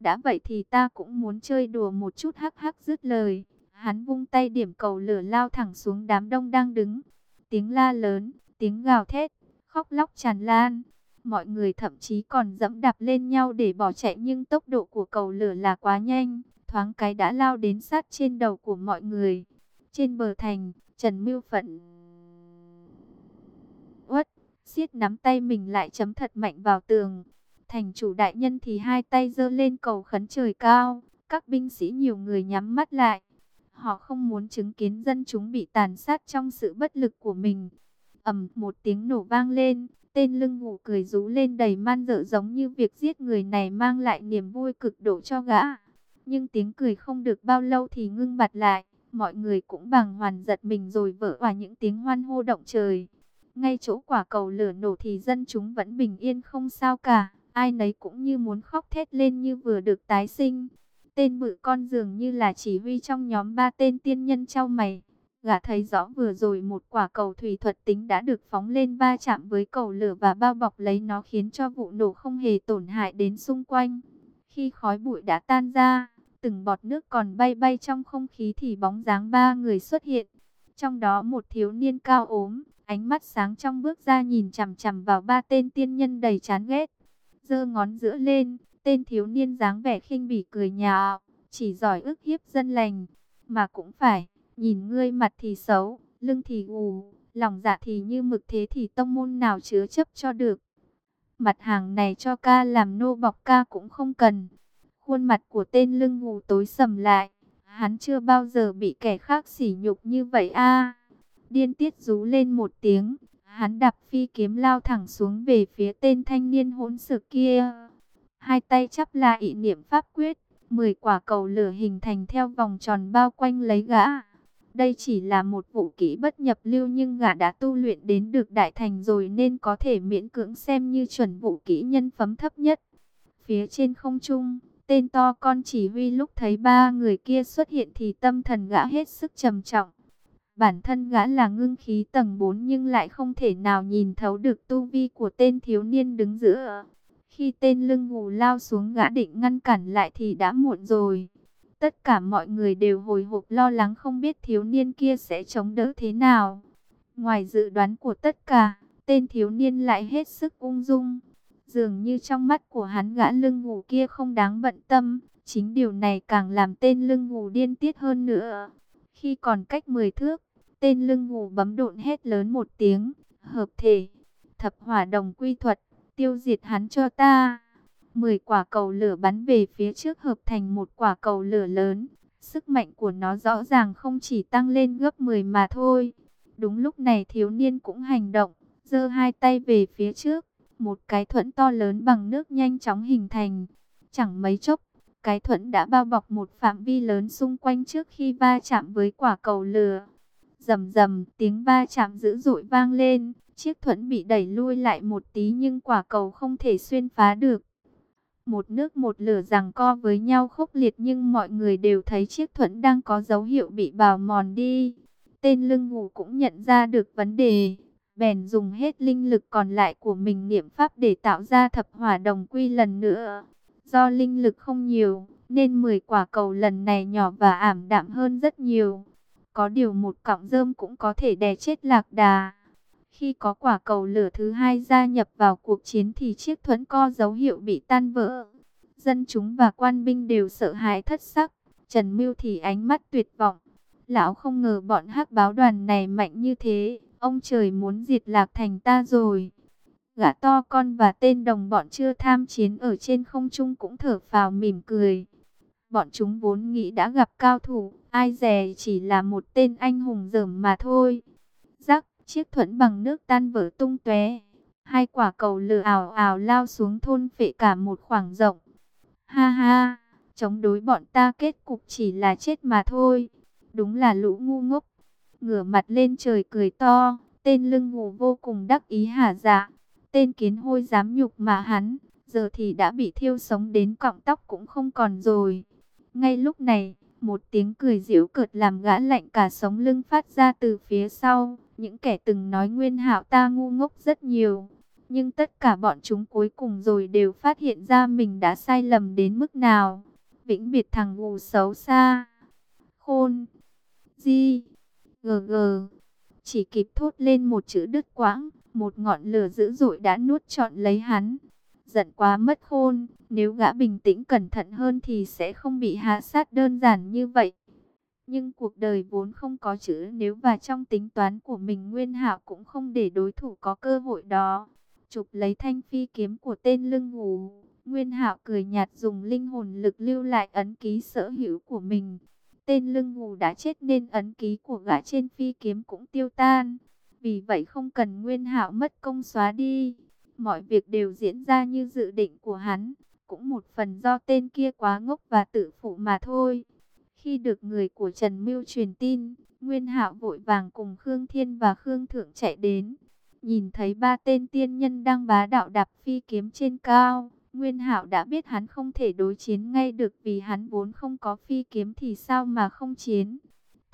Đã vậy thì ta cũng muốn chơi đùa một chút hắc hắc dứt lời. Hắn vung tay điểm cầu lửa lao thẳng xuống đám đông đang đứng. Tiếng la lớn, tiếng gào thét, khóc lóc tràn lan. Mọi người thậm chí còn dẫm đạp lên nhau để bỏ chạy nhưng tốc độ của cầu lửa là quá nhanh. Thoáng cái đã lao đến sát trên đầu của mọi người. Trên bờ thành, Trần Mưu Phận uất, siết nắm tay mình lại chấm thật mạnh vào tường. Thành chủ đại nhân thì hai tay giơ lên cầu khấn trời cao, các binh sĩ nhiều người nhắm mắt lại. Họ không muốn chứng kiến dân chúng bị tàn sát trong sự bất lực của mình. ầm một tiếng nổ vang lên, tên lưng ngủ cười rú lên đầy man dở giống như việc giết người này mang lại niềm vui cực độ cho gã. Nhưng tiếng cười không được bao lâu thì ngưng bặt lại, mọi người cũng bàng hoàn giật mình rồi vỡ hòa những tiếng hoan hô động trời. Ngay chỗ quả cầu lửa nổ thì dân chúng vẫn bình yên không sao cả, ai nấy cũng như muốn khóc thét lên như vừa được tái sinh. Tên bự con dường như là chỉ huy trong nhóm ba tên tiên nhân trao mày. Gã thấy rõ vừa rồi một quả cầu thủy thuật tính đã được phóng lên va chạm với cầu lửa và bao bọc lấy nó khiến cho vụ nổ không hề tổn hại đến xung quanh. Khi khói bụi đã tan ra, từng bọt nước còn bay bay trong không khí thì bóng dáng ba người xuất hiện. Trong đó một thiếu niên cao ốm, ánh mắt sáng trong bước ra nhìn chằm chằm vào ba tên tiên nhân đầy chán ghét giơ ngón giữa lên, tên thiếu niên dáng vẻ khinh bỉ cười nhạo, chỉ giỏi ức hiếp dân lành, mà cũng phải, nhìn ngươi mặt thì xấu, lưng thì gù, lòng dạ thì như mực thế thì tông môn nào chứa chấp cho được. Mặt hàng này cho ca làm nô bọc ca cũng không cần. Khuôn mặt của tên lưng gù tối sầm lại, hắn chưa bao giờ bị kẻ khác sỉ nhục như vậy a. Điên tiết rú lên một tiếng, hắn đạp phi kiếm lao thẳng xuống về phía tên thanh niên hỗn sự kia. Hai tay chắp lại ý niệm pháp quyết, mười quả cầu lửa hình thành theo vòng tròn bao quanh lấy gã. Đây chỉ là một vũ kỹ bất nhập lưu nhưng gã đã tu luyện đến được đại thành rồi nên có thể miễn cưỡng xem như chuẩn vũ kỹ nhân phẩm thấp nhất. Phía trên không trung, tên to con chỉ huy lúc thấy ba người kia xuất hiện thì tâm thần gã hết sức trầm trọng. Bản thân gã là ngưng khí tầng 4 nhưng lại không thể nào nhìn thấu được tu vi của tên thiếu niên đứng giữa. Khi tên lưng ngủ lao xuống gã định ngăn cản lại thì đã muộn rồi. Tất cả mọi người đều hồi hộp lo lắng không biết thiếu niên kia sẽ chống đỡ thế nào. Ngoài dự đoán của tất cả, tên thiếu niên lại hết sức ung dung. Dường như trong mắt của hắn gã lưng ngủ kia không đáng bận tâm. Chính điều này càng làm tên lưng ngủ điên tiết hơn nữa. Khi còn cách 10 thước, tên lưng ngủ bấm độn hét lớn một tiếng. Hợp thể, thập hỏa đồng quy thuật, tiêu diệt hắn cho ta. 10 quả cầu lửa bắn về phía trước hợp thành một quả cầu lửa lớn. Sức mạnh của nó rõ ràng không chỉ tăng lên gấp 10 mà thôi. Đúng lúc này thiếu niên cũng hành động, giơ hai tay về phía trước. Một cái thuẫn to lớn bằng nước nhanh chóng hình thành. Chẳng mấy chốc, cái thuẫn đã bao bọc một phạm vi lớn xung quanh trước khi va chạm với quả cầu lửa. Rầm rầm, tiếng va chạm dữ dội vang lên. Chiếc thuẫn bị đẩy lui lại một tí nhưng quả cầu không thể xuyên phá được. Một nước một lửa rằng co với nhau khốc liệt nhưng mọi người đều thấy chiếc thuẫn đang có dấu hiệu bị bào mòn đi. Tên lưng ngủ cũng nhận ra được vấn đề. Bèn dùng hết linh lực còn lại của mình niệm pháp để tạo ra thập hỏa đồng quy lần nữa. Do linh lực không nhiều, nên 10 quả cầu lần này nhỏ và ảm đạm hơn rất nhiều. Có điều một cọng rơm cũng có thể đè chết lạc đà. Khi có quả cầu lửa thứ hai gia nhập vào cuộc chiến thì chiếc thuẫn co dấu hiệu bị tan vỡ. Dân chúng và quan binh đều sợ hãi thất sắc. Trần Mưu thì ánh mắt tuyệt vọng. Lão không ngờ bọn hắc báo đoàn này mạnh như thế. Ông trời muốn diệt lạc thành ta rồi. Gã to con và tên đồng bọn chưa tham chiến ở trên không trung cũng thở phào mỉm cười. Bọn chúng vốn nghĩ đã gặp cao thủ, ai dè chỉ là một tên anh hùng dởm mà thôi. Rắc, chiếc thuẫn bằng nước tan vỡ tung tóe. Hai quả cầu lửa ảo ảo lao xuống thôn phệ cả một khoảng rộng. Ha ha, chống đối bọn ta kết cục chỉ là chết mà thôi. Đúng là lũ ngu ngốc. Ngửa mặt lên trời cười to, tên lưng ngủ vô cùng đắc ý hả dạ. Tên kiến hôi dám nhục mà hắn, giờ thì đã bị thiêu sống đến cọng tóc cũng không còn rồi. Ngay lúc này, một tiếng cười giễu cợt làm gã lạnh cả sống lưng phát ra từ phía sau. Những kẻ từng nói nguyên hạo ta ngu ngốc rất nhiều. Nhưng tất cả bọn chúng cuối cùng rồi đều phát hiện ra mình đã sai lầm đến mức nào. Vĩnh biệt thằng gù xấu xa. Khôn. Di. Gờ gờ. Chỉ kịp thốt lên một chữ đứt quãng. Một ngọn lửa dữ dội đã nuốt trọn lấy hắn. Giận quá mất khôn. Nếu gã bình tĩnh cẩn thận hơn thì sẽ không bị hạ sát đơn giản như vậy. Nhưng cuộc đời vốn không có chữ nếu và trong tính toán của mình Nguyên Hạo cũng không để đối thủ có cơ hội đó. Chụp lấy thanh phi kiếm của tên lưng ngủ, Nguyên Hạo cười nhạt dùng linh hồn lực lưu lại ấn ký sở hữu của mình. Tên lưng ngủ đã chết nên ấn ký của gã trên phi kiếm cũng tiêu tan. Vì vậy không cần Nguyên Hạo mất công xóa đi. Mọi việc đều diễn ra như dự định của hắn, cũng một phần do tên kia quá ngốc và tự phụ mà thôi. Khi được người của Trần Mưu truyền tin, Nguyên Hạo vội vàng cùng Khương Thiên và Khương Thượng chạy đến. Nhìn thấy ba tên tiên nhân đang bá đạo đạp phi kiếm trên cao, Nguyên Hạo đã biết hắn không thể đối chiến ngay được vì hắn vốn không có phi kiếm thì sao mà không chiến.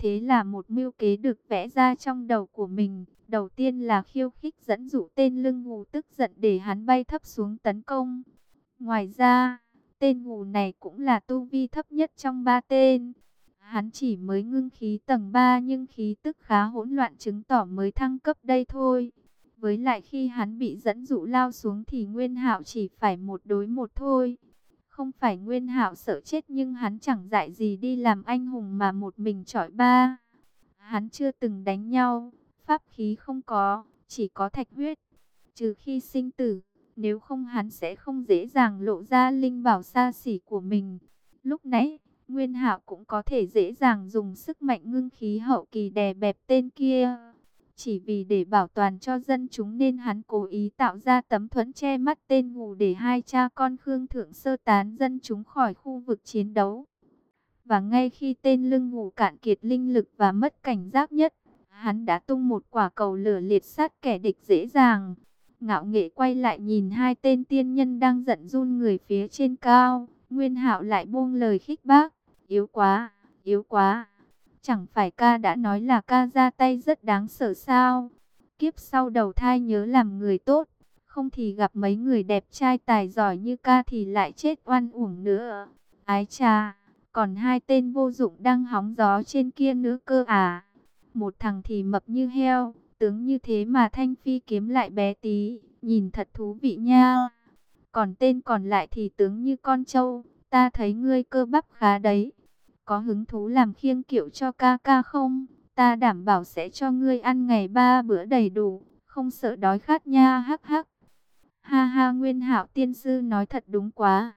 Thế là một mưu kế được vẽ ra trong đầu của mình. Đầu tiên là khiêu khích dẫn dụ tên lưng ngù tức giận để hắn bay thấp xuống tấn công. Ngoài ra, tên ngù này cũng là tu vi thấp nhất trong ba tên. Hắn chỉ mới ngưng khí tầng 3 nhưng khí tức khá hỗn loạn chứng tỏ mới thăng cấp đây thôi. Với lại khi hắn bị dẫn dụ lao xuống thì Nguyên Hạo chỉ phải một đối một thôi. Không phải Nguyên Hạo sợ chết nhưng hắn chẳng dại gì đi làm anh hùng mà một mình chọi ba. Hắn chưa từng đánh nhau, pháp khí không có, chỉ có thạch huyết. Trừ khi sinh tử, nếu không hắn sẽ không dễ dàng lộ ra linh bảo xa xỉ của mình. Lúc nãy, Nguyên Hạo cũng có thể dễ dàng dùng sức mạnh ngưng khí hậu kỳ đè bẹp tên kia. Chỉ vì để bảo toàn cho dân chúng nên hắn cố ý tạo ra tấm thuẫn che mắt tên ngủ để hai cha con Khương Thượng sơ tán dân chúng khỏi khu vực chiến đấu. Và ngay khi tên lưng ngủ cạn kiệt linh lực và mất cảnh giác nhất, hắn đã tung một quả cầu lửa liệt sát kẻ địch dễ dàng. Ngạo nghệ quay lại nhìn hai tên tiên nhân đang giận run người phía trên cao. Nguyên hạo lại buông lời khích bác. Yếu quá, yếu quá. Chẳng phải ca đã nói là ca ra tay rất đáng sợ sao? Kiếp sau đầu thai nhớ làm người tốt. Không thì gặp mấy người đẹp trai tài giỏi như ca thì lại chết oan uổng nữa. Ái cha, còn hai tên vô dụng đang hóng gió trên kia nữa cơ à. Một thằng thì mập như heo, tướng như thế mà thanh phi kiếm lại bé tí, nhìn thật thú vị nha. Còn tên còn lại thì tướng như con trâu, ta thấy ngươi cơ bắp khá đấy. Có hứng thú làm khiêng kiệu cho ca ca không? Ta đảm bảo sẽ cho ngươi ăn ngày ba bữa đầy đủ, không sợ đói khát nha hắc hắc. Ha ha Nguyên Hạo tiên sư nói thật đúng quá.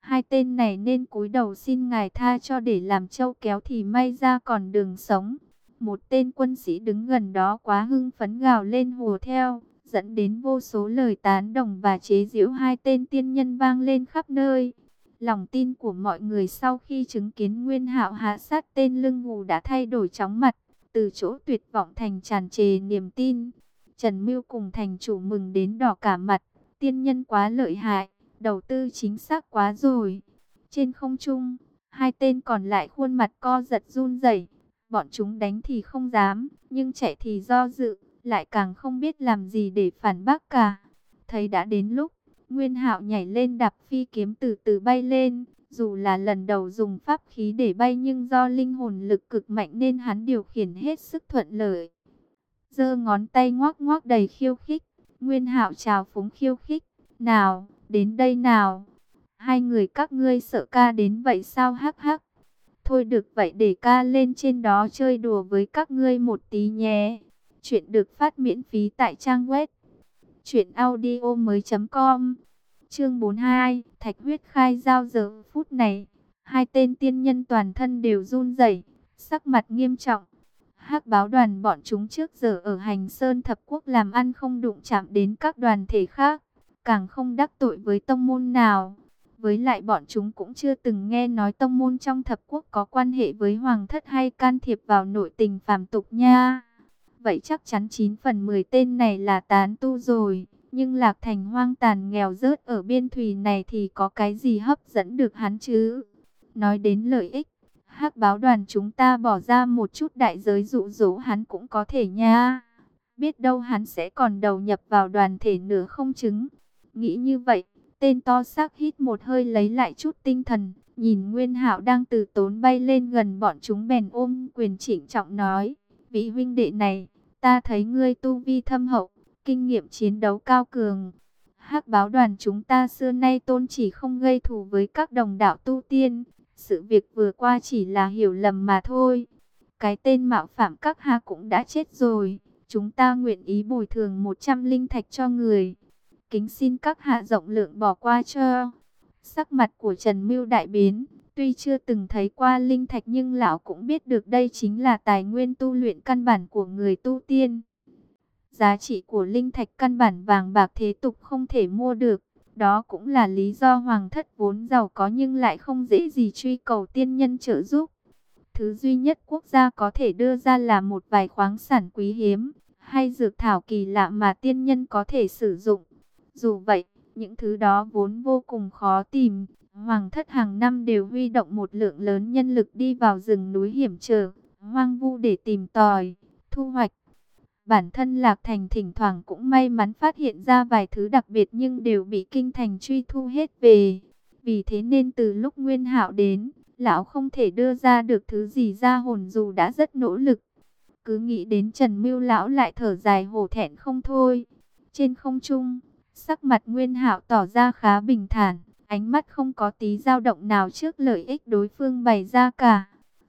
Hai tên này nên cúi đầu xin ngài tha cho để làm châu kéo thì may ra còn đường sống. Một tên quân sĩ đứng gần đó quá hưng phấn gào lên hùa theo, dẫn đến vô số lời tán đồng và chế giễu hai tên tiên nhân vang lên khắp nơi. Lòng tin của mọi người sau khi chứng kiến Nguyên Hạo hạ sát tên lưng ngù đã thay đổi chóng mặt, từ chỗ tuyệt vọng thành tràn trề niềm tin. Trần Mưu cùng thành chủ mừng đến đỏ cả mặt, tiên nhân quá lợi hại, đầu tư chính xác quá rồi. Trên không trung, hai tên còn lại khuôn mặt co giật run rẩy, bọn chúng đánh thì không dám, nhưng chạy thì do dự, lại càng không biết làm gì để phản bác cả. Thấy đã đến lúc Nguyên Hạo nhảy lên đạp phi kiếm từ từ bay lên, dù là lần đầu dùng pháp khí để bay nhưng do linh hồn lực cực mạnh nên hắn điều khiển hết sức thuận lợi. Giơ ngón tay ngoác ngoác đầy khiêu khích, Nguyên Hạo chào phúng khiêu khích, "Nào, đến đây nào. Hai người các ngươi sợ ca đến vậy sao hắc hắc. Thôi được vậy để ca lên trên đó chơi đùa với các ngươi một tí nhé." Chuyện được phát miễn phí tại trang web Chuyện audio mới com. Chương 42 Thạch huyết khai giao giờ phút này. Hai tên tiên nhân toàn thân đều run rẩy, Sắc mặt nghiêm trọng. Hắc báo đoàn bọn chúng trước giờ ở hành sơn thập quốc làm ăn không đụng chạm đến các đoàn thể khác, Càng không đắc tội với tông môn nào. Với lại bọn chúng cũng chưa từng nghe nói tông môn trong thập quốc có quan hệ với hoàng thất hay can thiệp vào nội tình phàm tục nha. Vậy chắc chắn 9 phần 10 tên này là tán tu rồi. Nhưng Lạc Thành hoang tàn nghèo rớt ở biên thùy này thì có cái gì hấp dẫn được hắn chứ? Nói đến lợi ích, hắc báo đoàn chúng ta bỏ ra một chút đại giới dụ dỗ hắn cũng có thể nha. Biết đâu hắn sẽ còn đầu nhập vào đoàn thể nửa không chứng. Nghĩ như vậy, tên to xác hít một hơi lấy lại chút tinh thần, nhìn Nguyên Hạo đang từ tốn bay lên gần bọn chúng bèn ôm quyền chỉnh trọng nói, vị huynh đệ này, ta thấy ngươi tu vi thâm hậu, kinh nghiệm chiến đấu cao cường. Hắc báo đoàn chúng ta xưa nay tôn chỉ không gây thù với các đồng đạo tu tiên, sự việc vừa qua chỉ là hiểu lầm mà thôi. Cái tên mạo phạm các ha cũng đã chết rồi, chúng ta nguyện ý bồi thường 100 linh thạch cho người. Kính xin các hạ rộng lượng bỏ qua cho. Sắc mặt của Trần Mưu đại biến, tuy chưa từng thấy qua linh thạch nhưng lão cũng biết được đây chính là tài nguyên tu luyện căn bản của người tu tiên. Giá trị của linh thạch căn bản vàng bạc thế tục không thể mua được. Đó cũng là lý do hoàng thất vốn giàu có nhưng lại không dễ gì truy cầu tiên nhân trợ giúp. Thứ duy nhất quốc gia có thể đưa ra là một vài khoáng sản quý hiếm, hay dược thảo kỳ lạ mà tiên nhân có thể sử dụng. Dù vậy, những thứ đó vốn vô cùng khó tìm. Hoàng thất hàng năm đều huy động một lượng lớn nhân lực đi vào rừng núi hiểm trở, hoang vu để tìm tòi, thu hoạch. Bản thân Lạc Thành thỉnh thoảng cũng may mắn phát hiện ra vài thứ đặc biệt nhưng đều bị kinh thành truy thu hết về. Vì thế nên từ lúc Nguyên Hạo đến, lão không thể đưa ra được thứ gì ra hồn dù đã rất nỗ lực. Cứ nghĩ đến Trần Mưu lão lại thở dài hổ thẹn không thôi. Trên không trung, sắc mặt Nguyên Hạo tỏ ra khá bình thản, ánh mắt không có tí dao động nào trước lợi ích đối phương bày ra cả.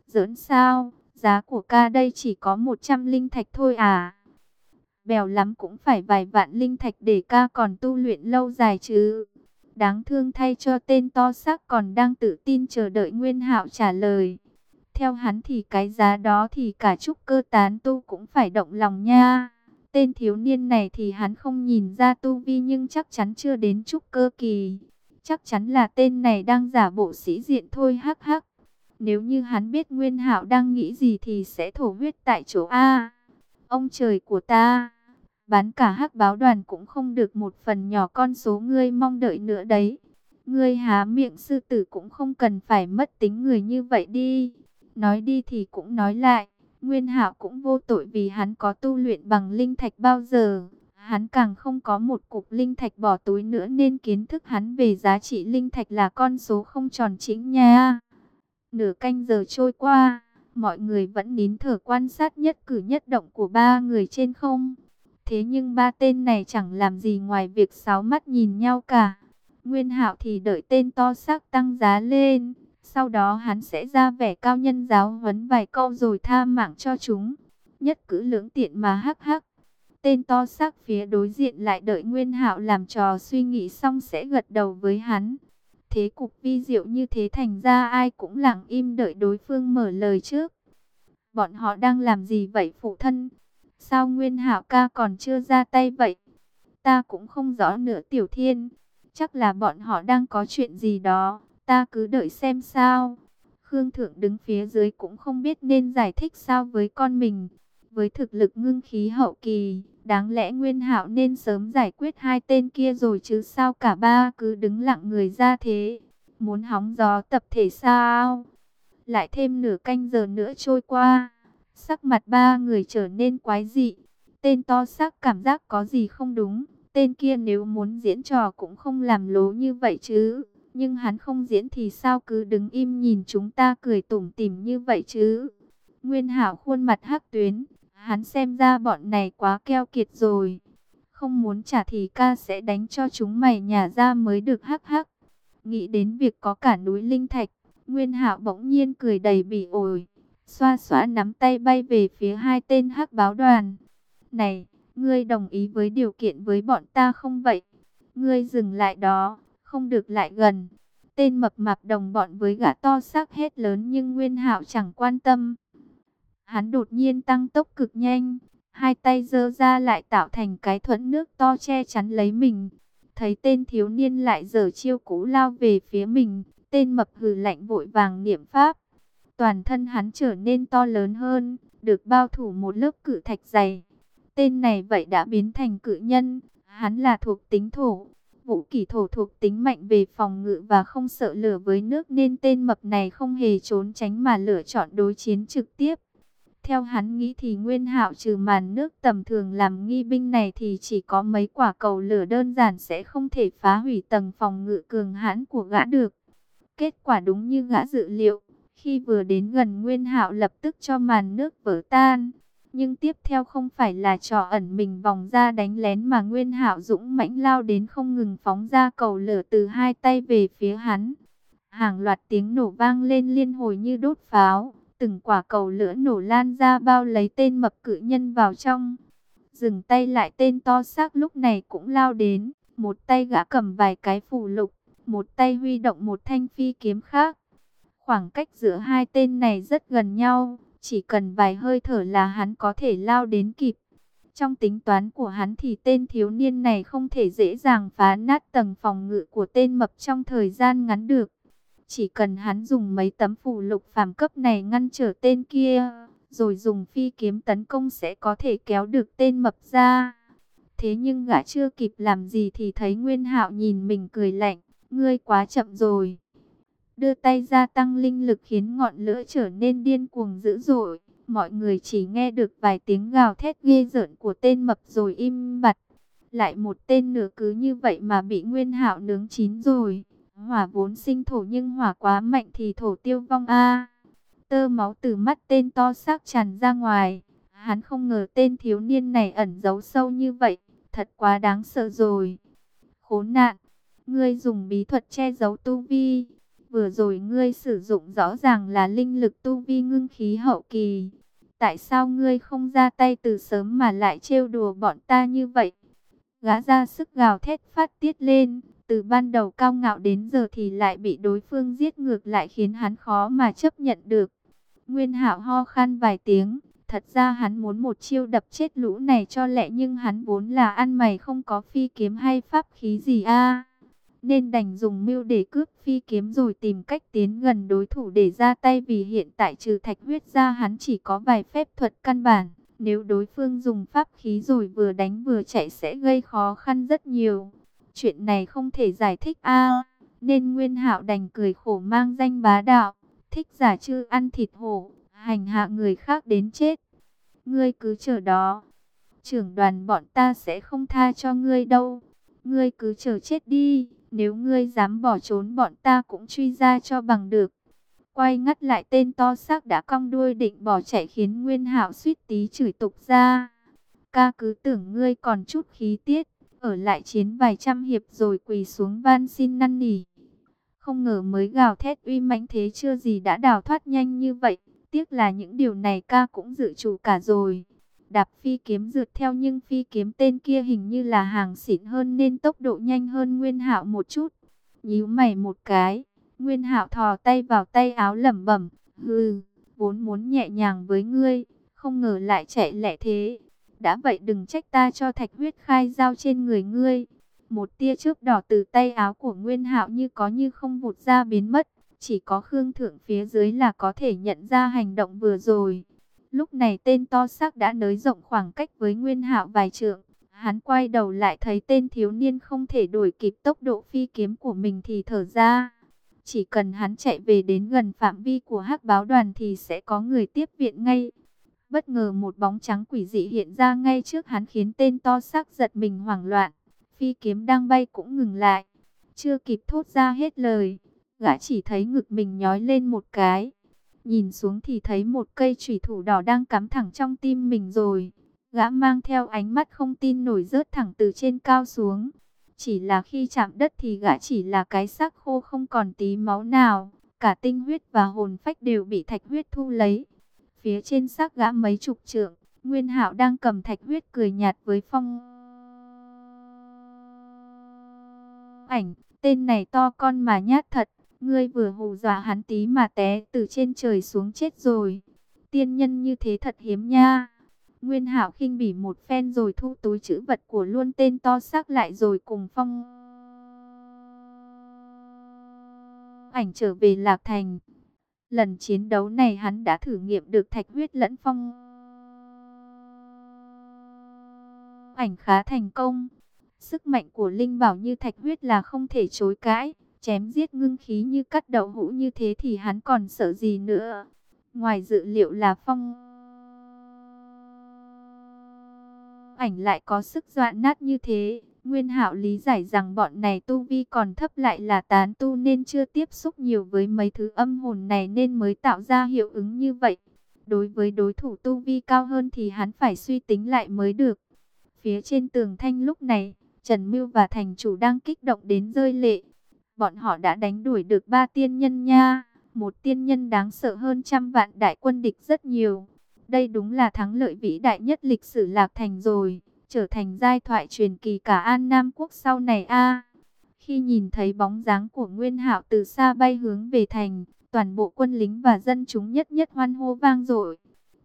Giỡn sao, giá của ca đây chỉ có 100 linh thạch thôi à? Bèo lắm cũng phải vài vạn linh thạch để ca còn tu luyện lâu dài chứ. Đáng thương thay cho tên to xác còn đang tự tin chờ đợi Nguyên Hạo trả lời. Theo hắn thì cái giá đó thì cả trúc cơ tán tu cũng phải động lòng nha. Tên thiếu niên này thì hắn không nhìn ra tu vi nhưng chắc chắn chưa đến trúc cơ kỳ. Chắc chắn là tên này đang giả bộ sĩ diện thôi hắc hắc. Nếu như hắn biết Nguyên Hạo đang nghĩ gì thì sẽ thổ huyết tại chỗ A. ông trời của ta! bán cả hắc báo đoàn cũng không được một phần nhỏ con số ngươi mong đợi nữa đấy. Ngươi há miệng sư tử cũng không cần phải mất tính người như vậy đi. Nói đi thì cũng nói lại, Nguyên Hạo cũng vô tội vì hắn có tu luyện bằng linh thạch bao giờ. Hắn càng không có một cục linh thạch bỏ túi nữa nên kiến thức hắn về giá trị linh thạch là con số không tròn chính nha. Nửa canh giờ trôi qua, mọi người vẫn nín thở quan sát nhất cử nhất động của ba người trên không. Thế nhưng ba tên này chẳng làm gì ngoài việc sáu mắt nhìn nhau cả. Nguyên Hạo thì đợi tên to xác tăng giá lên, sau đó hắn sẽ ra vẻ cao nhân giáo huấn vài câu rồi tha mạng cho chúng. Nhất cử lưỡng tiện mà hắc hắc. Tên to xác phía đối diện lại đợi Nguyên Hạo làm trò suy nghĩ xong sẽ gật đầu với hắn. Thế cục vi diệu như thế thành ra ai cũng lặng im đợi đối phương mở lời trước. Bọn họ đang làm gì vậy phụ thân? Sao Nguyên Hạo ca còn chưa ra tay vậy? Ta cũng không rõ nữa Tiểu Thiên. Chắc là bọn họ đang có chuyện gì đó. Ta cứ đợi xem sao. Khương Thượng đứng phía dưới cũng không biết nên giải thích sao với con mình. Với thực lực ngưng khí hậu kỳ, đáng lẽ Nguyên Hạo nên sớm giải quyết hai tên kia rồi chứ sao cả ba cứ đứng lặng người ra thế. Muốn hóng gió tập thể sao? Lại thêm nửa canh giờ nữa trôi qua Sắc mặt ba người trở nên quái dị. Tên to xác cảm giác có gì không đúng. Tên kia nếu muốn diễn trò cũng không làm lố như vậy chứ. Nhưng hắn không diễn thì sao cứ đứng im nhìn chúng ta cười tủm tỉm như vậy chứ. Nguyên hảo khuôn mặt hắc tuyến. Hắn xem ra bọn này quá keo kiệt rồi. Không muốn trả thì ca sẽ đánh cho chúng mày nhà ra mới được hắc hắc. Nghĩ đến việc có cả núi linh thạch. Nguyên hạo bỗng nhiên cười đầy bỉ ổi xoa xoa nắm tay bay về phía hai tên hắc báo đoàn. Này, ngươi đồng ý với điều kiện với bọn ta không vậy? Ngươi dừng lại đó, không được lại gần. Tên mập mạp đồng bọn với gã to xác hết lớn nhưng Nguyên Hạo chẳng quan tâm. Hắn đột nhiên tăng tốc cực nhanh, hai tay giơ ra lại tạo thành cái thuẫn nước to che chắn lấy mình. Thấy tên thiếu niên lại giở chiêu cũ lao về phía mình, tên mập hừ lạnh vội vàng niệm pháp. Toàn thân hắn trở nên to lớn hơn, được bao thủ một lớp cự thạch dày. Tên này vậy đã biến thành cự nhân, hắn là thuộc tính thổ. Vũ kỷ thổ thuộc tính mạnh về phòng ngự và không sợ lửa với nước nên tên mập này không hề trốn tránh mà lựa chọn đối chiến trực tiếp. Theo hắn nghĩ thì Nguyên Hạo trừ màn nước tầm thường làm nghi binh này thì chỉ có mấy quả cầu lửa đơn giản sẽ không thể phá hủy tầng phòng ngự cường hãn của gã được. Kết quả đúng như gã dự liệu, khi vừa đến gần Nguyên Hạo lập tức cho màn nước vỡ tan. Nhưng tiếp theo không phải là trò ẩn mình vòng ra đánh lén mà Nguyên Hạo dũng mãnh lao đến không ngừng phóng ra cầu lửa từ hai tay về phía hắn. Hàng loạt tiếng nổ vang lên liên hồi như đốt pháo, từng quả cầu lửa nổ lan ra bao lấy tên mập cự nhân vào trong. Dừng tay lại tên to xác lúc này cũng lao đến, một tay gã cầm vài cái phù lục, một tay huy động một thanh phi kiếm khác. Khoảng cách giữa hai tên này rất gần nhau, chỉ cần vài hơi thở là hắn có thể lao đến kịp. Trong tính toán của hắn thì tên thiếu niên này không thể dễ dàng phá nát tầng phòng ngự của tên mập trong thời gian ngắn được. Chỉ cần hắn dùng mấy tấm phù lục phàm cấp này ngăn trở tên kia, rồi dùng phi kiếm tấn công sẽ có thể kéo được tên mập ra. Thế nhưng gã chưa kịp làm gì thì thấy Nguyên Hạo nhìn mình cười lạnh, ngươi quá chậm rồi. Đưa tay ra tăng linh lực khiến ngọn lửa trở nên điên cuồng dữ dội. Mọi người chỉ nghe được vài tiếng gào thét ghê rợn của tên mập rồi im bặt. Lại một tên nửa cứ như vậy mà bị Nguyên Hạo nướng chín rồi. Hỏa vốn sinh thổ nhưng hỏa quá mạnh thì thổ tiêu vong a. Tơ máu từ mắt tên to xác tràn ra ngoài. Hắn không ngờ tên thiếu niên này ẩn giấu sâu như vậy. Thật quá đáng sợ rồi. Khốn nạn. Ngươi dùng bí thuật che giấu tu vi. Vừa rồi ngươi sử dụng rõ ràng là linh lực tu vi ngưng khí hậu kỳ. Tại sao ngươi không ra tay từ sớm mà lại trêu đùa bọn ta như vậy? Gã ra sức gào thét phát tiết lên. Từ ban đầu cao ngạo đến giờ thì lại bị đối phương giết ngược lại khiến hắn khó mà chấp nhận được. Nguyên hạo ho khan vài tiếng. Thật ra hắn muốn một chiêu đập chết lũ này cho lẹ nhưng hắn vốn là ăn mày không có phi kiếm hay pháp khí gì a Nên đành dùng mưu để cướp phi kiếm rồi tìm cách tiến gần đối thủ để ra tay vì hiện tại trừ thạch huyết ra hắn chỉ có vài phép thuật căn bản. Nếu đối phương dùng pháp khí rồi vừa đánh vừa chạy sẽ gây khó khăn rất nhiều. Chuyện này không thể giải thích a nên Nguyên Hạo đành cười khổ mang danh bá đạo, thích giả chư ăn thịt hổ, hành hạ người khác đến chết. Ngươi cứ chờ đó, trưởng đoàn bọn ta sẽ không tha cho ngươi đâu. Ngươi cứ chờ chết đi, nếu ngươi dám bỏ trốn bọn ta cũng truy ra cho bằng được. Quay ngắt lại tên to xác đã cong đuôi định bỏ chạy khiến Nguyên Hạo suýt tí chửi tục ra. Ca cứ tưởng ngươi còn chút khí tiết, ở lại chiến vài trăm hiệp rồi quỳ xuống van xin năn nỉ. Không ngờ mới gào thét uy mãnh thế chưa gì đã đào thoát nhanh như vậy. Tiếc là những điều này ca cũng dự chủ cả rồi. Đạp phi kiếm rượt theo nhưng phi kiếm tên kia hình như là hàng xịn hơn nên tốc độ nhanh hơn Nguyên Hạo một chút. Nhíu mày một cái, Nguyên Hạo thò tay vào tay áo lẩm bẩm, "Hừ, vốn muốn nhẹ nhàng với ngươi, không ngờ lại chạy lẹ thế. Đã vậy đừng trách ta cho thạch huyết khai giao trên người ngươi." Một tia chớp đỏ từ tay áo của Nguyên Hạo như có như không vụt ra biến mất. Chỉ có Khương Thượng phía dưới là có thể nhận ra hành động vừa rồi. Lúc này tên to xác đã nới rộng khoảng cách với Nguyên Hạo vài trượng. Hắn quay đầu lại thấy tên thiếu niên không thể đuổi kịp tốc độ phi kiếm của mình thì thở ra. Chỉ cần hắn chạy về đến gần phạm vi của hắc báo đoàn thì sẽ có người tiếp viện ngay. Bất ngờ một bóng trắng quỷ dị hiện ra ngay trước hắn khiến tên to xác giật mình hoảng loạn. Phi kiếm đang bay cũng ngừng lại. Chưa kịp thốt ra hết lời, Gã chỉ thấy ngực mình nhói lên một cái. Nhìn xuống thì thấy một cây chủy thủ đỏ đang cắm thẳng trong tim mình rồi. Gã mang theo ánh mắt không tin nổi rớt thẳng từ trên cao xuống. Chỉ là khi chạm đất thì gã chỉ là cái xác khô không còn tí máu nào. Cả tinh huyết và hồn phách đều bị thạch huyết thu lấy. Phía trên xác gã mấy chục trượng, Nguyên Hạo đang cầm thạch huyết cười nhạt với phong. Ảnh, tên này to con mà nhát thật. Ngươi vừa hù dọa hắn tí mà té từ trên trời xuống chết rồi. Tiên nhân như thế thật hiếm nha. Nguyên Hạo khinh bỉ một phen rồi thu túi chữ vật của luôn tên to xác lại rồi cùng phong ảnh trở về Lạc Thành. Lần chiến đấu này hắn đã thử nghiệm được thạch huyết lẫn phong. Ảnh khá thành công. Sức mạnh của Linh Bảo như thạch huyết là không thể chối cãi. Chém giết ngưng khí như cắt đậu hũ như thế thì hắn còn sợ gì nữa. Ngoài dự liệu là phong. Ảnh lại có sức dọa nát như thế Nguyên Hạo lý giải rằng bọn này tu vi còn thấp lại là tán tu nên chưa tiếp xúc nhiều với mấy thứ âm hồn này nên mới tạo ra hiệu ứng như vậy. Đối với đối thủ tu vi cao hơn thì hắn phải suy tính lại mới được. Phía trên tường thanh lúc này, Trần Mưu và thành chủ đang kích động đến rơi lệ. Bọn họ đã đánh đuổi được ba tiên nhân nha. Một tiên nhân đáng sợ hơn trăm vạn đại quân địch rất nhiều. Đây đúng là thắng lợi vĩ đại nhất lịch sử Lạc Thành rồi. Trở thành giai thoại truyền kỳ cả An Nam Quốc sau này a Khi nhìn thấy bóng dáng của Nguyên hạo từ xa bay hướng về thành, toàn bộ quân lính và dân chúng nhất nhất hoan hô vang dội.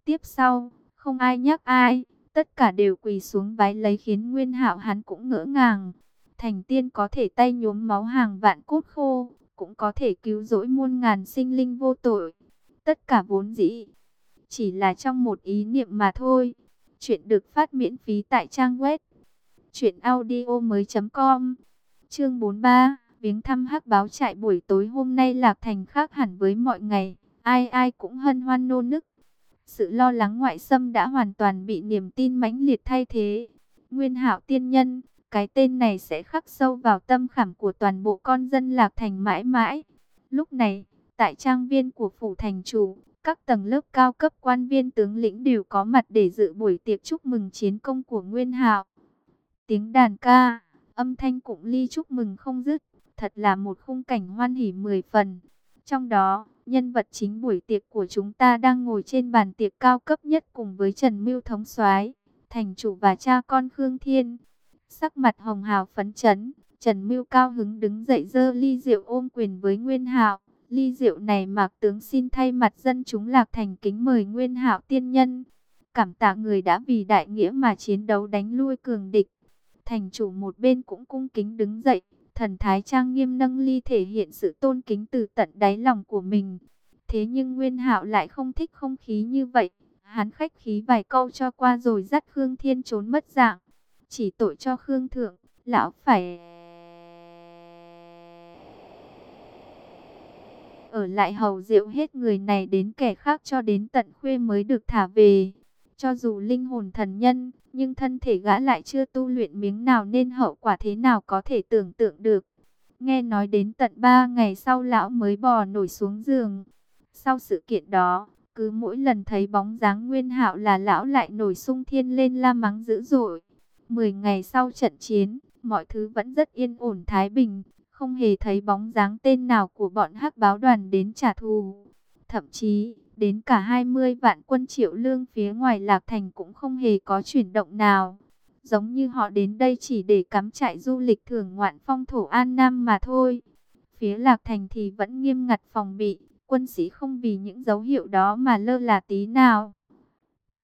Tiếp sau, không ai nhắc ai, tất cả đều quỳ xuống vái lấy khiến Nguyên Hạo hắn cũng ngỡ ngàng. Thành tiên có thể tay nhuốm máu hàng vạn cốt khô, cũng có thể cứu rỗi muôn ngàn sinh linh vô tội. Tất cả vốn dĩ chỉ là trong một ý niệm mà thôi. Chuyện được phát miễn phí tại trang web truyệnaudiomoi.com. Chương 43 Viếng thăm hắc báo trại buổi tối hôm nay Lạc Thành khác hẳn với mọi ngày, ai ai cũng hân hoan nô nức. Sự lo lắng ngoại xâm đã hoàn toàn bị niềm tin mãnh liệt thay thế. Nguyên Hạo tiên nhân, cái tên này sẽ khắc sâu vào tâm khảm của toàn bộ con dân Lạc Thành mãi mãi. Lúc này, tại trang viên của phủ thành chủ, các tầng lớp cao cấp quan viên tướng lĩnh đều có mặt để dự buổi tiệc chúc mừng chiến công của Nguyên Hạo. Tiếng đàn ca, âm thanh cũng ly chúc mừng không dứt thật là một khung cảnh hoan hỉ mười phần. Trong đó, nhân vật chính buổi tiệc của chúng ta đang ngồi trên bàn tiệc cao cấp nhất cùng với Trần Mưu Thống soái thành chủ và cha con Khương Thiên. Sắc mặt hồng hào phấn chấn, Trần Mưu cao hứng đứng dậy dơ ly rượu ôm quyền với Nguyên Hạo. Ly rượu này Mạc tướng xin thay mặt dân chúng Lạc Thành kính mời Nguyên Hạo tiên nhân. Cảm tạ người đã vì đại nghĩa mà chiến đấu đánh lui cường địch. Thành chủ một bên cũng cung kính đứng dậy, Thần thái trang nghiêm nâng ly thể hiện sự tôn kính từ tận đáy lòng của mình. Thế nhưng Nguyên Hạo lại không thích không khí như vậy. Hắn khách khí vài câu cho qua rồi dắt Khương Thiên trốn mất dạng. Chỉ tội cho Khương Thượng, lão phải... Ở lại hầu rượu hết người này đến kẻ khác cho đến tận khuya mới được thả về. Cho dù linh hồn thần nhân, nhưng thân thể gã lại chưa tu luyện miếng nào nên hậu quả thế nào có thể tưởng tượng được. Nghe nói đến tận 3 ngày sau lão mới bò nổi xuống giường. Sau sự kiện đó, cứ mỗi lần thấy bóng dáng Nguyên Hạo là lão lại nổi sung thiên lên la mắng dữ dội. 10 ngày sau trận chiến, mọi thứ vẫn rất yên ổn thái bình, không hề thấy bóng dáng tên nào của bọn hắc báo đoàn đến trả thù. Thậm chí, Đến cả 20 vạn quân triệu lương phía ngoài Lạc Thành cũng không hề có chuyển động nào. Giống như họ đến đây chỉ để cắm trại du lịch thưởng ngoạn phong thổ An Nam mà thôi. Phía Lạc Thành thì vẫn nghiêm ngặt phòng bị, quân sĩ không vì những dấu hiệu đó mà lơ là tí nào.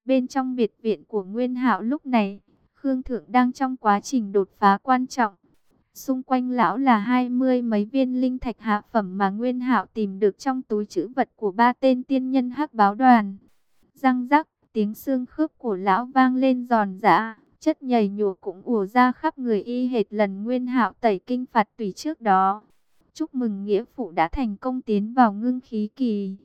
Bên trong biệt viện của Nguyên Hạo lúc này, Khương Thượng đang trong quá trình đột phá quan trọng. Xung quanh lão là hai mươi mấy viên linh thạch hạ phẩm mà Nguyên Hạo tìm được trong túi trữ vật của ba tên tiên nhân hắc báo đoàn. Răng rắc, tiếng xương khớp của lão vang lên giòn giã, chất nhầy nhùa cũng ùa ra khắp người y hệt lần Nguyên Hạo tẩy kinh phạt tùy trước đó. Chúc mừng nghĩa phụ đã thành công tiến vào ngưng khí kỳ.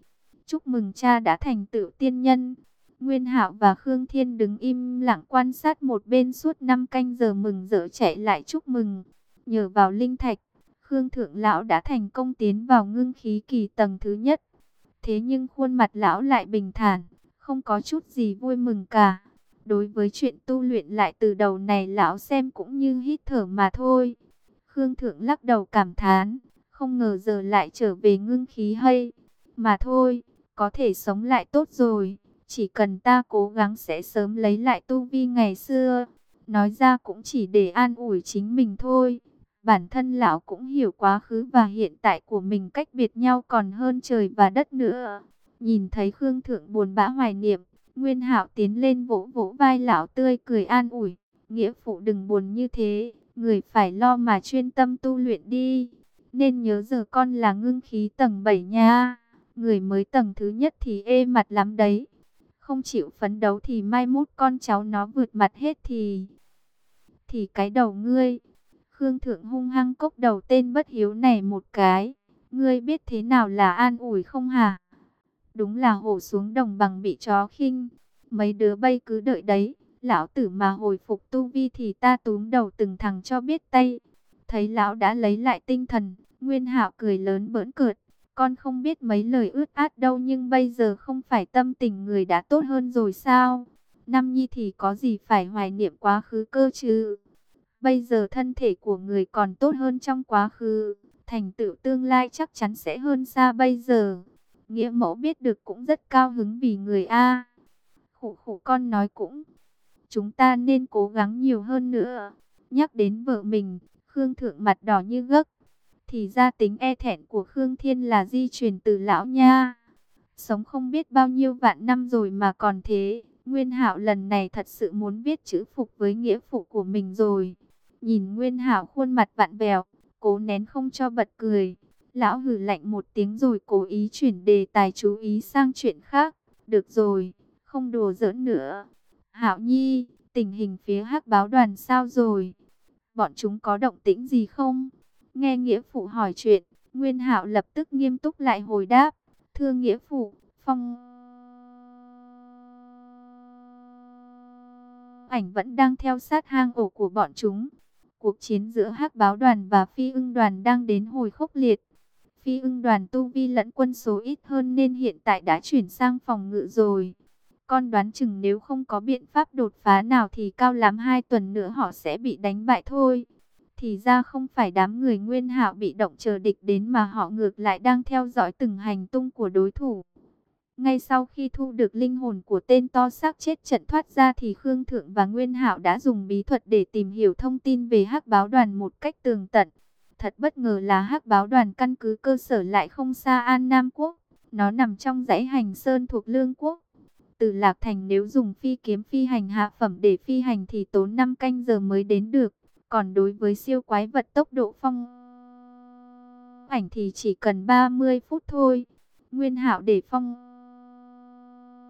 Chúc mừng cha đã thành tựu tiên nhân. Nguyên Hạo và Khương Thiên đứng im lặng quan sát một bên suốt năm canh giờ mừng rỡ chạy lại chúc mừng. Nhờ vào linh thạch, Khương Thượng Lão đã thành công tiến vào ngưng khí kỳ tầng thứ nhất. Thế nhưng khuôn mặt Lão lại bình thản, không có chút gì vui mừng cả. Đối với chuyện tu luyện lại từ đầu này Lão xem cũng như hít thở mà thôi. Khương Thượng lắc đầu cảm thán, không ngờ giờ lại trở về ngưng khí hay. Mà thôi, có thể sống lại tốt rồi, chỉ cần ta cố gắng sẽ sớm lấy lại tu vi ngày xưa. Nói ra cũng chỉ để an ủi chính mình thôi. Bản thân lão cũng hiểu quá khứ và hiện tại của mình cách biệt nhau còn hơn trời và đất nữa. Nhìn thấy Khương Thượng buồn bã hoài niệm, Nguyên Hạo tiến lên vỗ vỗ vai lão tươi cười an ủi. Nghĩa phụ đừng buồn như thế, người phải lo mà chuyên tâm tu luyện đi. Nên nhớ giờ con là ngưng khí tầng 7 nha. Người mới tầng thứ nhất thì ê mặt lắm đấy. Không chịu phấn đấu thì mai mốt con cháu nó vượt mặt hết thì... Thì cái đầu ngươi Khương Thượng hung hăng cốc đầu tên bất hiếu này một cái. Ngươi biết thế nào là an ủi không hả? Đúng là hổ xuống đồng bằng bị chó khinh. Mấy đứa bay cứ đợi đấy. Lão tử mà hồi phục tu vi thì ta túm đầu từng thằng cho biết tay. Thấy lão đã lấy lại tinh thần, Nguyên Hạo cười lớn bỡn cợt. Con không biết mấy lời ướt át đâu nhưng bây giờ không phải tâm tình người đã tốt hơn rồi sao? Năm nhi thì có gì phải hoài niệm quá khứ cơ chứ? Bây giờ thân thể của người còn tốt hơn trong quá khứ, thành tựu tương lai chắc chắn sẽ hơn xa bây giờ. Nghĩa mẫu biết được cũng rất cao hứng vì người A. Khủ khủ con nói cũng, chúng ta nên cố gắng nhiều hơn nữa. Nhắc đến vợ mình, Khương Thượng mặt đỏ như gấc. Thì ra tính e thẹn của Khương Thiên là di truyền từ lão nha. Sống không biết bao nhiêu vạn năm rồi mà còn thế. Nguyên Hạo lần này thật sự muốn viết chữ phục với nghĩa phụ của mình rồi. Nhìn Nguyên Hạo khuôn mặt vặn vẹo, cố nén không cho bật cười. Lão hử lạnh một tiếng rồi cố ý chuyển đề tài chú ý sang chuyện khác. Được rồi, không đùa giỡn nữa. Hạo Nhi, tình hình phía hắc báo đoàn sao rồi? Bọn chúng có động tĩnh gì không? Nghe nghĩa phụ hỏi chuyện, Nguyên Hạo lập tức nghiêm túc lại hồi đáp. Thưa nghĩa phụ, phong... Ảnh vẫn đang theo sát hang ổ của bọn chúng. Cuộc chiến giữa hắc báo đoàn và phi ưng đoàn đang đến hồi khốc liệt. Phi ưng đoàn tu vi lẫn quân số ít hơn nên hiện tại đã chuyển sang phòng ngự rồi. Con đoán chừng nếu không có biện pháp đột phá nào thì cao lắm hai tuần nữa họ sẽ bị đánh bại thôi. Thì ra không phải đám người nguyên hạo bị động chờ địch đến mà họ ngược lại đang theo dõi từng hành tung của đối thủ. Ngay sau khi thu được linh hồn của tên to xác chết trận thoát ra thì Khương Thượng và Nguyên Hạo đã dùng bí thuật để tìm hiểu thông tin về hắc báo đoàn một cách tường tận. Thật bất ngờ là hắc báo đoàn căn cứ cơ sở lại không xa An Nam Quốc. Nó nằm trong dãy hành sơn thuộc Lương Quốc. Từ Lạc Thành nếu dùng phi kiếm phi hành hạ phẩm để phi hành thì tốn 5 canh giờ mới đến được. Còn đối với siêu quái vật tốc độ phong ảnh thì chỉ cần 30 phút thôi. Nguyên hạo để phong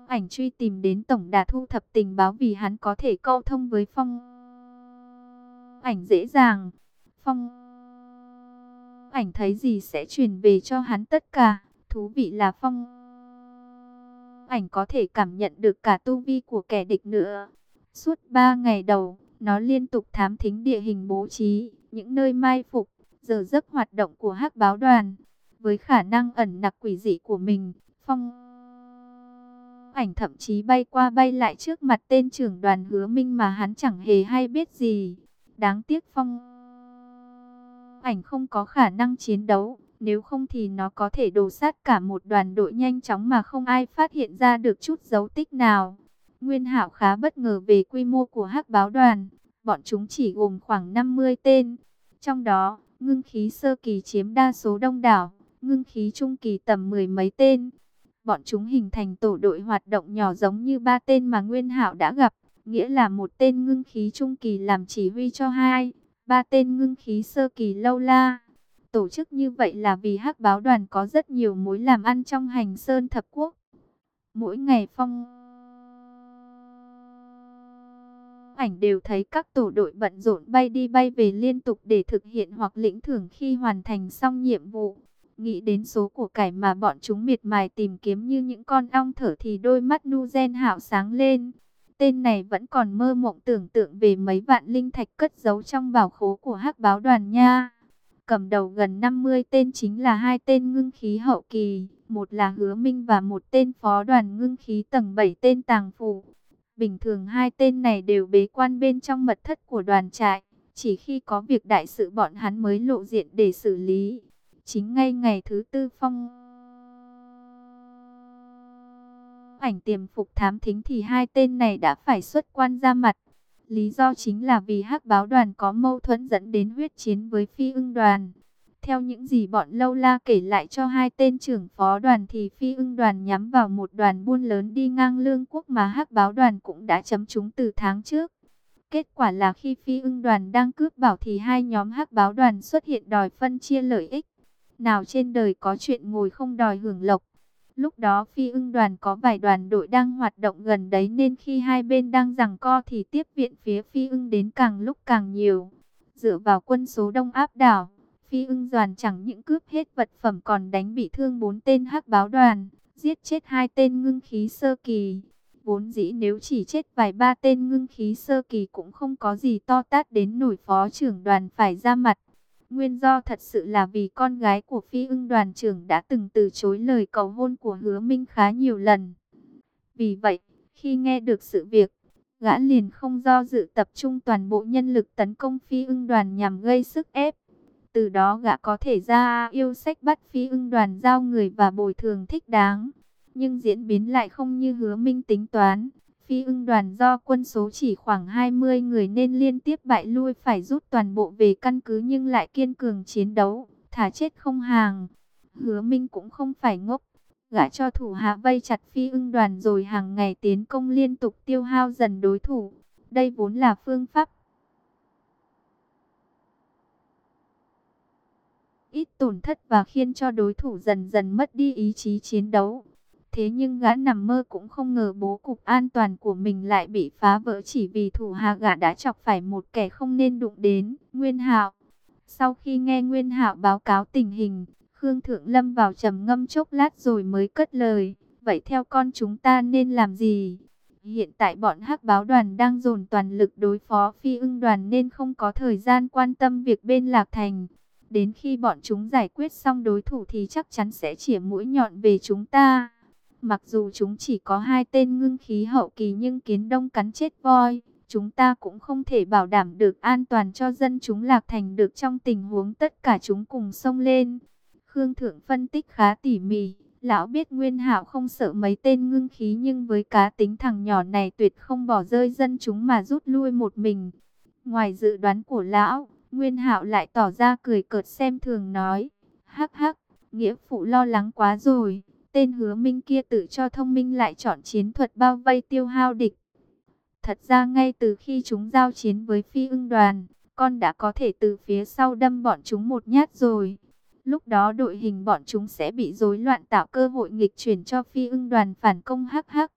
ảnh truy tìm đến tổng đà thu thập tình báo vì hắn có thể câu thông với phong ảnh dễ dàng. Phong ảnh thấy gì sẽ truyền về cho hắn tất cả. Thú vị là phong ảnh có thể cảm nhận được cả tu vi của kẻ địch nữa. Suốt 3 ngày đầu, nó liên tục thám thính địa hình bố trí, những nơi mai phục, giờ giấc hoạt động của hắc báo đoàn. Với khả năng ẩn nặc quỷ dị của mình, phong ảnh thậm chí bay qua bay lại trước mặt tên trưởng đoàn hứa minh mà hắn chẳng hề hay biết gì. Đáng tiếc phong ảnh không có khả năng chiến đấu, nếu không thì nó có thể đổ sát cả một đoàn đội nhanh chóng mà không ai phát hiện ra được chút dấu tích nào. Nguyên Hạo khá bất ngờ về quy mô của hắc báo đoàn, bọn chúng chỉ gồm khoảng 50 tên. Trong đó, ngưng khí sơ kỳ chiếm đa số đông đảo, ngưng khí trung kỳ tầm mười mấy tên. Bọn chúng hình thành tổ đội hoạt động nhỏ giống như ba tên mà Nguyên Hạo đã gặp, nghĩa là một tên ngưng khí trung kỳ làm chỉ huy cho hai, ba tên ngưng khí sơ kỳ lâu la. Tổ chức như vậy là vì hắc báo đoàn có rất nhiều mối làm ăn trong hành sơn thập quốc. Mỗi ngày phong ảnh đều thấy các tổ đội bận rộn bay đi bay về liên tục để thực hiện hoặc lĩnh thưởng khi hoàn thành xong nhiệm vụ. Nghĩ đến số của cải mà bọn chúng miệt mài tìm kiếm như những con ong thở thì đôi mắt nu gen hạo sáng lên. Tên này vẫn còn mơ mộng tưởng tượng về mấy vạn linh thạch cất giấu trong bảo khố của hắc báo đoàn nha. Cầm đầu gần 50 tên chính là hai tên ngưng khí hậu kỳ, một là hứa minh và một tên phó đoàn ngưng khí tầng 7 tên tàng phủ. Bình thường hai tên này đều bế quan bên trong mật thất của đoàn trại, chỉ khi có việc đại sự bọn hắn mới lộ diện để xử lý. Chính ngay ngày thứ tư phong ảnh tiềm phục thám thính thì hai tên này đã phải xuất quan ra mặt. Lý do chính là vì hắc báo đoàn có mâu thuẫn dẫn đến huyết chiến với phi ưng đoàn. Theo những gì bọn lâu la kể lại cho hai tên trưởng phó đoàn thì phi ưng đoàn nhắm vào một đoàn buôn lớn đi ngang lương quốc mà hắc báo đoàn cũng đã chấm chúng từ tháng trước. Kết quả là khi phi ưng đoàn đang cướp bảo thì hai nhóm hắc báo đoàn xuất hiện đòi phân chia lợi ích. Nào trên đời có chuyện ngồi không đòi hưởng lộc. Lúc đó phi ưng đoàn có vài đoàn đội đang hoạt động gần đấy nên khi hai bên đang giằng co thì tiếp viện phía phi ưng đến càng lúc càng nhiều. Dựa vào quân số đông áp đảo, phi ưng đoàn chẳng những cướp hết vật phẩm còn đánh bị thương bốn tên hắc báo đoàn, giết chết hai tên ngưng khí sơ kỳ. Vốn dĩ nếu chỉ chết vài ba tên ngưng khí sơ kỳ cũng không có gì to tát đến nổi phó trưởng đoàn phải ra mặt. Nguyên do thật sự là vì con gái của phi ưng đoàn trưởng đã từng từ chối lời cầu hôn của hứa minh khá nhiều lần. Vì vậy, khi nghe được sự việc, gã liền không do dự tập trung toàn bộ nhân lực tấn công phi ưng đoàn nhằm gây sức ép. Từ đó gã có thể ra yêu sách bắt phi ưng đoàn giao người và bồi thường thích đáng. Nhưng diễn biến lại không như hứa minh tính toán. Phi ưng đoàn do quân số chỉ khoảng 20 người nên liên tiếp bại lui phải rút toàn bộ về căn cứ nhưng lại kiên cường chiến đấu, thả chết không hàng. Hứa minh cũng không phải ngốc, gã cho thủ hạ vây chặt phi ưng đoàn rồi hàng ngày tiến công liên tục tiêu hao dần đối thủ. Đây vốn là phương pháp ít tổn thất và khiến cho đối thủ dần dần mất đi ý chí chiến đấu. Thế nhưng gã nằm mơ cũng không ngờ bố cục an toàn của mình lại bị phá vỡ chỉ vì thủ hạ gã đã chọc phải một kẻ không nên đụng đến, Nguyên Hạo. Sau khi nghe Nguyên Hạo báo cáo tình hình, Khương Thượng Lâm vào trầm ngâm chốc lát rồi mới cất lời, vậy theo con chúng ta nên làm gì? Hiện tại bọn hắc báo đoàn đang dồn toàn lực đối phó phi ưng đoàn nên không có thời gian quan tâm việc bên Lạc Thành. Đến khi bọn chúng giải quyết xong đối thủ thì chắc chắn sẽ chỉa mũi nhọn về chúng ta. Mặc dù chúng chỉ có hai tên ngưng khí hậu kỳ nhưng kiến đông cắn chết voi. Chúng ta cũng không thể bảo đảm được an toàn cho dân chúng lạc thành được trong tình huống tất cả chúng cùng xông lên. Khương Thượng phân tích khá tỉ mỉ. Lão biết Nguyên Hạo không sợ mấy tên ngưng khí nhưng với cá tính thằng nhỏ này tuyệt không bỏ rơi dân chúng mà rút lui một mình. Ngoài dự đoán của lão, Nguyên Hạo lại tỏ ra cười cợt xem thường nói, hắc hắc, nghĩa phụ lo lắng quá rồi, tên hứa minh kia tự cho thông minh lại chọn chiến thuật bao vây tiêu hao địch. Thật ra ngay từ khi chúng giao chiến với phi ưng đoàn, con đã có thể từ phía sau đâm bọn chúng một nhát rồi. Lúc đó đội hình bọn chúng sẽ bị rối loạn tạo cơ hội nghịch chuyển cho phi ưng đoàn phản công hắc hắc.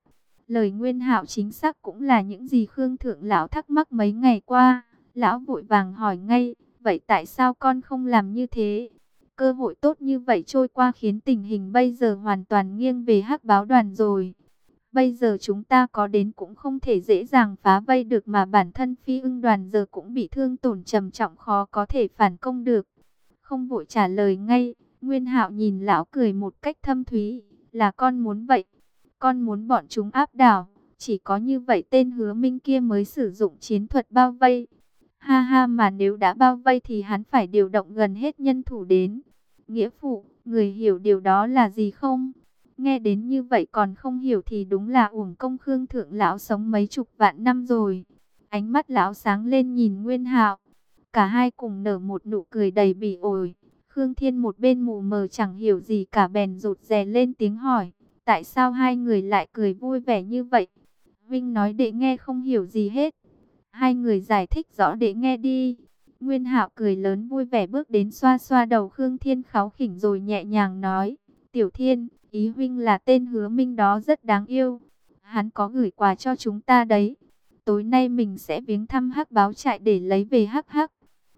Lời Nguyên Hạo chính xác cũng là những gì Khương Thượng Lão thắc mắc mấy ngày qua. Lão vội vàng hỏi ngay, vậy tại sao con không làm như thế? Cơ hội tốt như vậy trôi qua khiến tình hình bây giờ hoàn toàn nghiêng về hắc báo đoàn rồi. Bây giờ chúng ta có đến cũng không thể dễ dàng phá vây được mà bản thân phi ưng đoàn giờ cũng bị thương tổn trầm trọng khó có thể phản công được. Không vội trả lời ngay, Nguyên hạo nhìn lão cười một cách thâm thúy, là con muốn vậy. Con muốn bọn chúng áp đảo, chỉ có như vậy tên hứa minh kia mới sử dụng chiến thuật bao vây. Ha ha mà nếu đã bao vây thì hắn phải điều động gần hết nhân thủ đến. Nghĩa phụ, người hiểu điều đó là gì không? Nghe đến như vậy còn không hiểu thì đúng là uổng công Khương Thượng Lão sống mấy chục vạn năm rồi. Ánh mắt lão sáng lên nhìn Nguyên Hạo. Cả hai cùng nở một nụ cười đầy bỉ ổi. Khương Thiên một bên mù mờ chẳng hiểu gì cả bèn rụt rè lên tiếng hỏi. Tại sao hai người lại cười vui vẻ như vậy? Vinh nói để nghe không hiểu gì hết. Hai người giải thích rõ để nghe đi. Nguyên Hạo cười lớn vui vẻ bước đến xoa xoa đầu Khương Thiên kháo khỉnh rồi nhẹ nhàng nói. Tiểu Thiên, ý huynh là tên hứa minh đó rất đáng yêu. Hắn có gửi quà cho chúng ta đấy. Tối nay mình sẽ viếng thăm hắc báo trại để lấy về hắc hắc.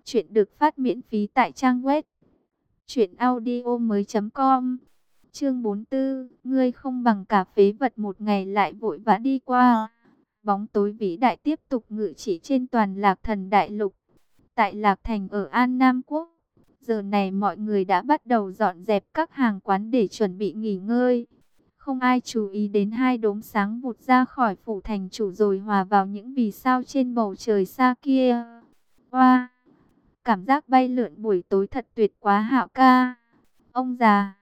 Chuyện được phát miễn phí tại trang web. Chuyện audio mới.com Chương 44, ngươi không bằng cả phế vật một ngày lại vội vã đi qua. Bóng tối vĩ đại tiếp tục ngự trị trên toàn lạc thần đại lục. Tại Lạc Thành ở An Nam Quốc, giờ này mọi người đã bắt đầu dọn dẹp các hàng quán để chuẩn bị nghỉ ngơi. Không ai chú ý đến hai đốm sáng vụt ra khỏi phủ thành chủ rồi hòa vào những vì sao trên bầu trời xa kia. Hoa! Cảm giác bay lượn buổi tối thật tuyệt quá hạo ca. Ông già,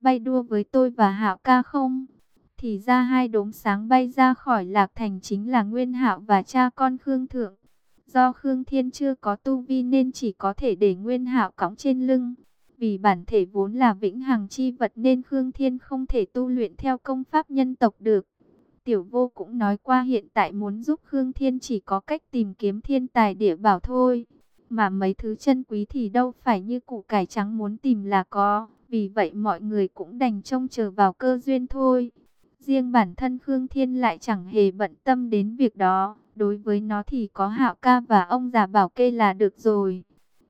bay đua với tôi và hạo ca không? Thì ra hai đốm sáng bay ra khỏi lạc thành chính là Nguyên Hạo và cha con Khương Thượng. Do Khương Thiên chưa có tu vi nên chỉ có thể để Nguyên Hạo cõng trên lưng. Vì bản thể vốn là vĩnh hằng chi vật nên Khương Thiên không thể tu luyện theo công pháp nhân tộc được. Tiểu vô cũng nói qua hiện tại muốn giúp Khương Thiên chỉ có cách tìm kiếm thiên tài địa bảo thôi. Mà mấy thứ chân quý thì đâu phải như củ cải trắng muốn tìm là có. Vì vậy mọi người cũng đành trông chờ vào cơ duyên thôi. Riêng bản thân Khương Thiên lại chẳng hề bận tâm đến việc đó. Đối với nó thì có Hạo ca và ông già bảo kê là được rồi.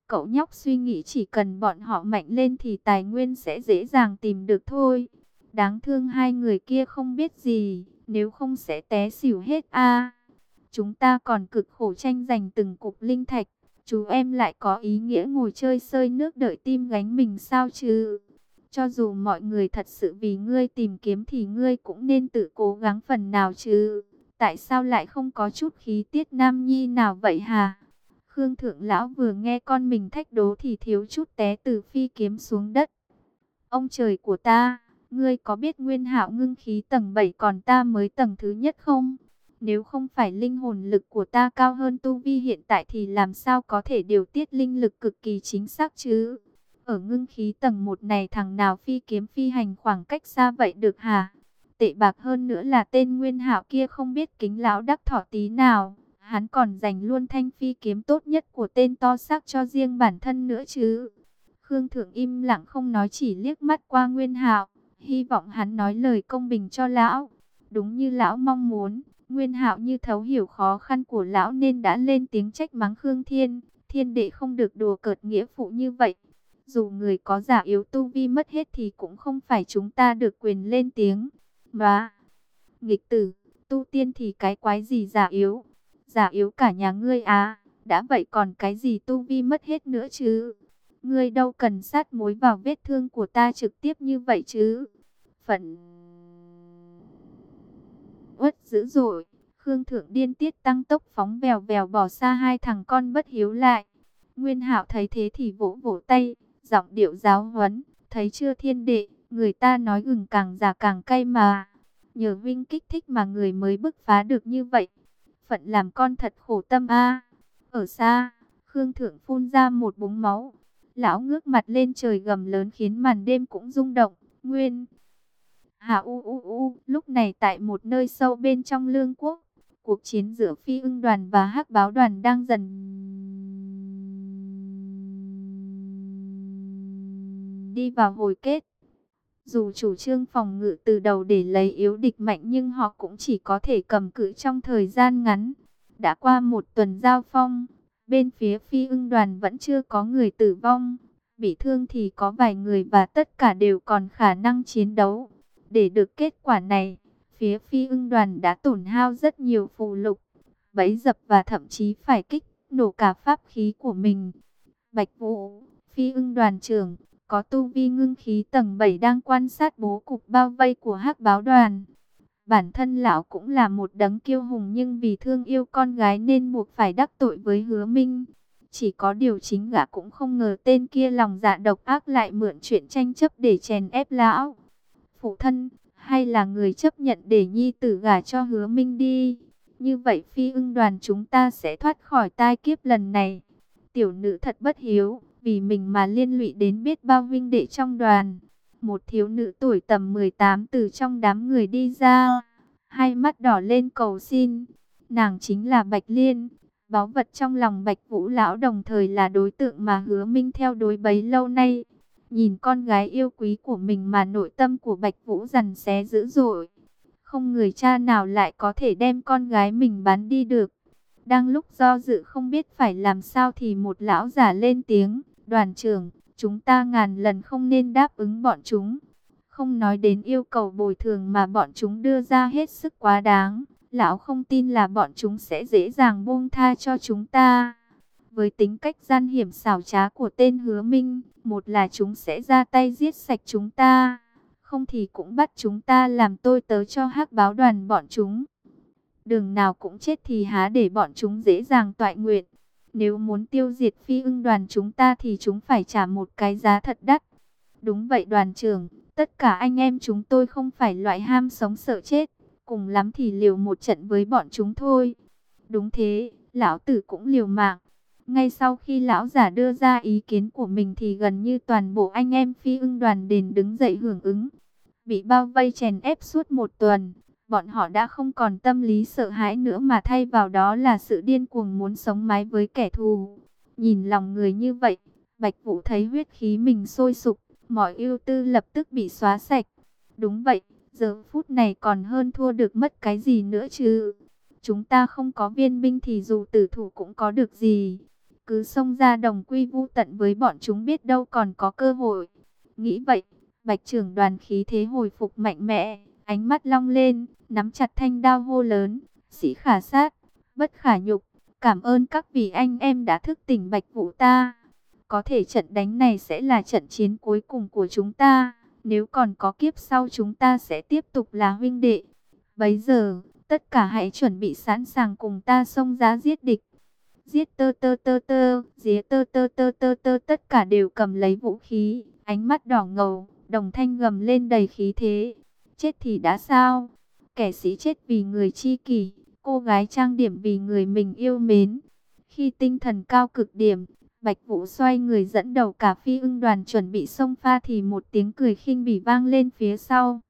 Cậu nhóc suy nghĩ chỉ cần bọn họ mạnh lên thì tài nguyên sẽ dễ dàng tìm được thôi. Đáng thương hai người kia không biết gì. nếu không sẽ té xỉu hết a. chúng ta còn cực khổ tranh giành từng cục linh thạch, chú em lại có ý nghĩa ngồi chơi sơi nước đợi tim gánh mình sao chứ? Cho dù mọi người thật sự vì ngươi tìm kiếm thì ngươi cũng nên tự cố gắng phần nào chứ. Tại sao lại không có chút khí tiết nam nhi nào vậy hả? Khương thượng lão vừa nghe con mình thách đố thì thiếu chút té từ phi kiếm xuống đất. Ông trời của ta, ngươi có biết nguyên hạo ngưng khí tầng 7 còn ta mới tầng thứ nhất không? Nếu không phải linh hồn lực của ta cao hơn tu vi hiện tại thì làm sao có thể điều tiết linh lực cực kỳ chính xác chứ? Ở ngưng khí tầng 1 này thằng nào phi kiếm phi hành khoảng cách xa vậy được hả? Tệ bạc hơn nữa là tên nguyên hạo kia không biết kính lão đắc thỏ tí nào. Hắn còn dành luôn thanh phi kiếm tốt nhất của tên to xác cho riêng bản thân nữa chứ. Khương Thượng im lặng không nói chỉ liếc mắt qua nguyên hạo. Hy vọng hắn nói lời công bình cho lão. Đúng như lão mong muốn. Nguyên hạo như thấu hiểu khó khăn của lão nên đã lên tiếng trách mắng Khương Thiên. Thiên đệ không được đùa cợt nghĩa phụ như vậy. Dù người có giả yếu tu vi mất hết thì cũng không phải chúng ta được quyền lên tiếng. Mà, nghịch tử, tu tiên thì cái quái gì giả yếu? Giả yếu cả nhà ngươi à, đã vậy còn cái gì tu vi mất hết nữa chứ? Ngươi đâu cần sát mối vào vết thương của ta trực tiếp như vậy chứ? Phận uất dữ dội, Khương Thượng điên tiết tăng tốc phóng vèo vèo bỏ xa hai thằng con bất hiếu lại. Nguyên Hạo thấy thế thì vỗ vỗ tay, giọng điệu giáo huấn, thấy chưa thiên đệ, người ta nói gừng càng già càng cay mà. Nhờ Vinh kích thích mà người mới bứt phá được như vậy. Phận làm con thật khổ tâm a. Ở xa, Khương Thượng phun ra một búng máu. Lão ngước mặt lên trời gầm lớn khiến màn đêm cũng rung động. Nguyên. Hạ u u u, lúc này tại một nơi sâu bên trong lương quốc, cuộc chiến giữa phi ưng đoàn và hắc báo đoàn đang dần đi vào hồi kết. Dù chủ trương phòng ngự từ đầu để lấy yếu địch mạnh nhưng họ cũng chỉ có thể cầm cự trong thời gian ngắn. Đã qua một tuần giao phong, bên phía phi ưng đoàn vẫn chưa có người tử vong. Bị thương thì có vài người và tất cả đều còn khả năng chiến đấu. Để được kết quả này, phía phi ưng đoàn đã tổn hao rất nhiều phù lục, bẫy dập và thậm chí phải kích nổ cả pháp khí của mình. Bạch Vũ, phi ưng đoàn trưởng, có tu vi ngưng khí tầng 7 đang quan sát bố cục bao vây của hắc báo đoàn. Bản thân lão cũng là một đấng kiêu hùng nhưng vì thương yêu con gái nên buộc phải đắc tội với hứa minh. Chỉ có điều chính gã cũng không ngờ tên kia lòng dạ độc ác lại mượn chuyện tranh chấp để chèn ép lão. Phụ thân, hay là người chấp nhận để nhi tử gả cho hứa minh đi. Như vậy phi ưng đoàn chúng ta sẽ thoát khỏi tai kiếp lần này. Tiểu nữ thật bất hiếu vì mình mà liên lụy đến biết bao vinh đệ trong đoàn. Một thiếu nữ tuổi tầm 18 từ trong đám người đi ra, hai mắt đỏ lên cầu xin. Nàng chính là Bạch Liên, báu vật trong lòng Bạch Vũ Lão đồng thời là đối tượng mà hứa minh theo đối bấy lâu nay. Nhìn con gái yêu quý của mình mà nội tâm của Bạch Vũ dằn xé dữ dội. Không người cha nào lại có thể đem con gái mình bán đi được. Đang lúc do dự không biết phải làm sao thì một lão giả lên tiếng. Đoàn trưởng, chúng ta ngàn lần không nên đáp ứng bọn chúng. Không nói đến yêu cầu bồi thường mà bọn chúng đưa ra hết sức quá đáng. Lão không tin là bọn chúng sẽ dễ dàng buông tha cho chúng ta. Với tính cách gian hiểm xảo trá của tên hứa minh, một là chúng sẽ ra tay giết sạch chúng ta. Không thì cũng bắt chúng ta làm tôi tớ cho hắc báo đoàn bọn chúng. Đường nào cũng chết thì há để bọn chúng dễ dàng toại nguyện. Nếu muốn tiêu diệt phi ưng đoàn chúng ta thì chúng phải trả một cái giá thật đắt. Đúng vậy đoàn trưởng, tất cả anh em chúng tôi không phải loại ham sống sợ chết. Cùng lắm thì liều một trận với bọn chúng thôi. Đúng thế, lão tử cũng liều mạng. Ngay sau khi lão giả đưa ra ý kiến của mình thì gần như toàn bộ anh em phi ưng đoàn đền đứng dậy hưởng ứng. Bị bao vây chèn ép suốt một tuần, bọn họ đã không còn tâm lý sợ hãi nữa mà thay vào đó là sự điên cuồng muốn sống mái với kẻ thù. Nhìn lòng người như vậy, Bạch Vũ thấy huyết khí mình sôi sục, mọi ưu tư lập tức bị xóa sạch. Đúng vậy, giờ phút này còn hơn thua được mất cái gì nữa chứ. Chúng ta không có viên binh thì dù tử thủ cũng có được gì. Cứ xông ra đồng quy vu tận với bọn chúng biết đâu còn có cơ hội. Nghĩ vậy, Bạch trưởng đoàn khí thế hồi phục mạnh mẽ ánh mắt long lên, nắm chặt thanh đao hô lớn, sĩ khả sát, bất khả nhục, cảm ơn các vị anh em đã thức tỉnh bạch vũ ta. Có thể trận đánh này sẽ là trận chiến cuối cùng của chúng ta, nếu còn có kiếp sau chúng ta sẽ tiếp tục là huynh đệ. Bấy giờ, tất cả hãy chuẩn bị sẵn sàng cùng ta xông ra giết địch. Giết tơ tơ tơ tơ, giết tơ tơ tơ tơ tơ tất cả đều cầm lấy vũ khí, ánh mắt đỏ ngầu, đồng thanh gầm lên đầy khí thế. Chết thì đã sao? Kẻ sĩ chết vì người chi kỷ, cô gái trang điểm vì người mình yêu mến. Khi tinh thần cao cực điểm, Bạch Vũ xoay người dẫn đầu cả phi ưng đoàn chuẩn bị xông pha thì một tiếng cười khinh bỉ vang lên phía sau.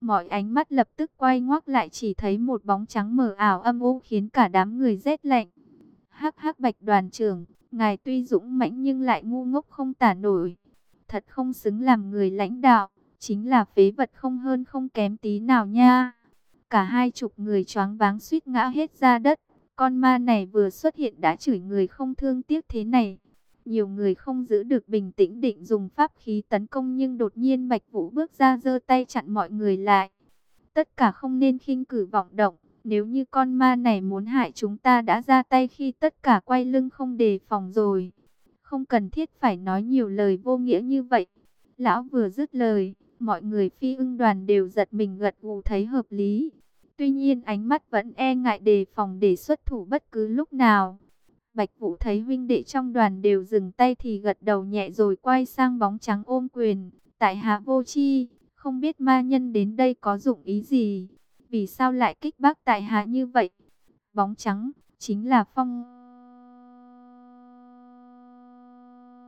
Mọi ánh mắt lập tức quay ngoắc lại chỉ thấy một bóng trắng mờ ảo âm u khiến cả đám người rét lạnh. Hắc hắc Bạch đoàn trưởng, ngài tuy dũng mãnh nhưng lại ngu ngốc không tả nổi. Thật không xứng làm người lãnh đạo, chính là phế vật không hơn không kém tí nào nha. Cả hai chục người choáng váng suýt ngã hết ra đất. Con ma này vừa xuất hiện đã chửi người không thương tiếc thế này. Nhiều người không giữ được bình tĩnh định dùng pháp khí tấn công nhưng đột nhiên Bạch Vũ bước ra giơ tay chặn mọi người lại. Tất cả không nên khinh cử vọng động. Nếu như con ma này muốn hại chúng ta đã ra tay khi tất cả quay lưng không đề phòng rồi. Không cần thiết phải nói nhiều lời vô nghĩa như vậy. Lão vừa dứt lời, mọi người phi ưng đoàn đều giật mình gật gù thấy hợp lý. Tuy nhiên ánh mắt vẫn e ngại đề phòng để xuất thủ bất cứ lúc nào. Bạch Vũ thấy huynh đệ trong đoàn đều dừng tay thì gật đầu nhẹ rồi quay sang bóng trắng ôm quyền. Tại hạ vô chi, không biết ma nhân đến đây có dụng ý gì. Vì sao lại kích bác tại hạ như vậy? Bóng trắng, chính là phong...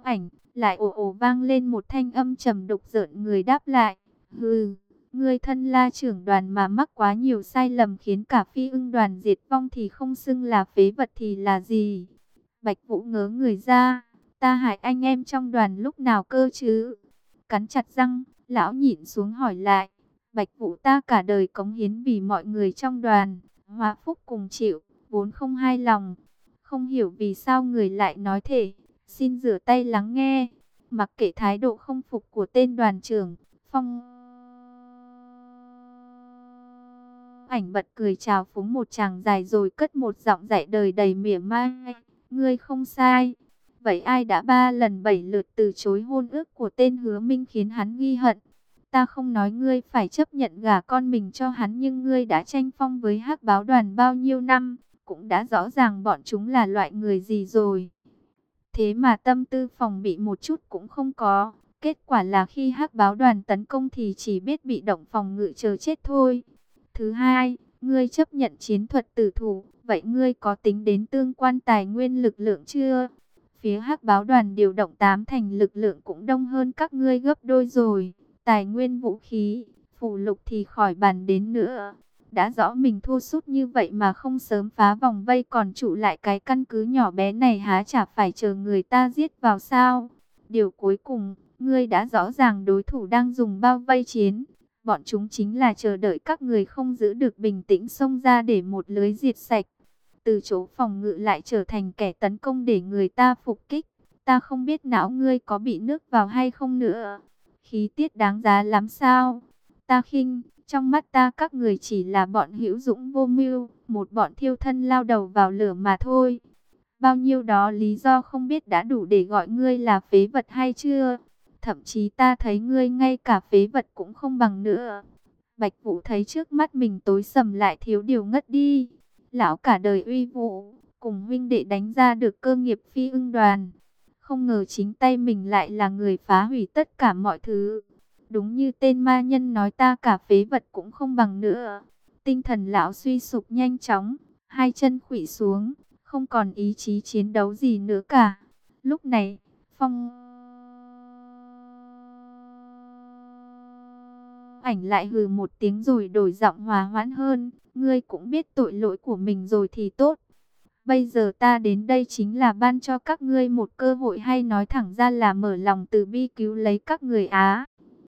Ảnh, lại ồ ồ vang lên một thanh âm trầm đục rợn người đáp lại. Hừ, ngươi thân la trưởng đoàn mà mắc quá nhiều sai lầm khiến cả phi ưng đoàn diệt vong thì không xưng là phế vật thì là gì? Bạch Vũ ngớ người ra, ta hại anh em trong đoàn lúc nào cơ chứ? Cắn chặt răng, lão nhịn xuống hỏi lại. Bạch Vũ ta cả đời cống hiến vì mọi người trong đoàn, hòa phúc cùng chịu, vốn không hai lòng. Không hiểu vì sao người lại nói thế xin rửa tay lắng nghe. Mặc kệ thái độ không phục của tên đoàn trưởng, Phong ảnh bật cười chào phúng một chàng dài rồi cất một giọng dạy đời đầy mỉa mai. Ngươi không sai. Vậy ai đã ba lần bảy lượt từ chối hôn ước của tên hứa minh khiến hắn ghi hận? Ta không nói ngươi phải chấp nhận gả con mình cho hắn nhưng ngươi đã tranh phong với hắc báo đoàn bao nhiêu năm, cũng đã rõ ràng bọn chúng là loại người gì rồi. Thế mà tâm tư phòng bị một chút cũng không có. Kết quả là khi hắc báo đoàn tấn công thì chỉ biết bị động phòng ngự chờ chết thôi. Thứ hai, ngươi chấp nhận chiến thuật tử thủ, vậy ngươi có tính đến tương quan tài nguyên lực lượng chưa? Phía hắc báo đoàn điều động tám thành lực lượng cũng đông hơn các ngươi gấp đôi rồi. Tài nguyên vũ khí, phụ lục thì khỏi bàn đến nữa. Đã rõ mình thua sút như vậy mà không sớm phá vòng vây còn trụ lại cái căn cứ nhỏ bé này há chả phải chờ người ta giết vào sao. Điều cuối cùng, ngươi đã rõ ràng đối thủ đang dùng bao vây chiến. Bọn chúng chính là chờ đợi các người không giữ được bình tĩnh xông ra để một lưới diệt sạch. Từ chỗ phòng ngự lại trở thành kẻ tấn công để người ta phục kích. Ta không biết não ngươi có bị nước vào hay không nữa. Khí tiết đáng giá lắm sao? Ta khinh, trong mắt ta các người chỉ là bọn hữu dũng vô mưu, một bọn thiêu thân lao đầu vào lửa mà thôi. Bao nhiêu đó lý do không biết đã đủ để gọi ngươi là phế vật hay chưa? Thậm chí ta thấy ngươi ngay cả phế vật cũng không bằng nữa. Bạch Vũ thấy trước mắt mình tối sầm lại thiếu điều ngất đi. Lão cả đời uy vũ, cùng huynh đệ đánh ra được cơ nghiệp phi ưng đoàn. Không ngờ chính tay mình lại là người phá hủy tất cả mọi thứ. Đúng như tên ma nhân nói ta cả phế vật cũng không bằng nữa. Tinh thần lão suy sụp nhanh chóng, hai chân khủy xuống, không còn ý chí chiến đấu gì nữa cả. Lúc này, Phong ảnh lại hừ một tiếng rồi đổi giọng hòa hoãn hơn. Ngươi cũng biết tội lỗi của mình rồi thì tốt. Bây giờ ta đến đây chính là ban cho các ngươi một cơ hội hay nói thẳng ra là mở lòng từ bi cứu lấy các người Á.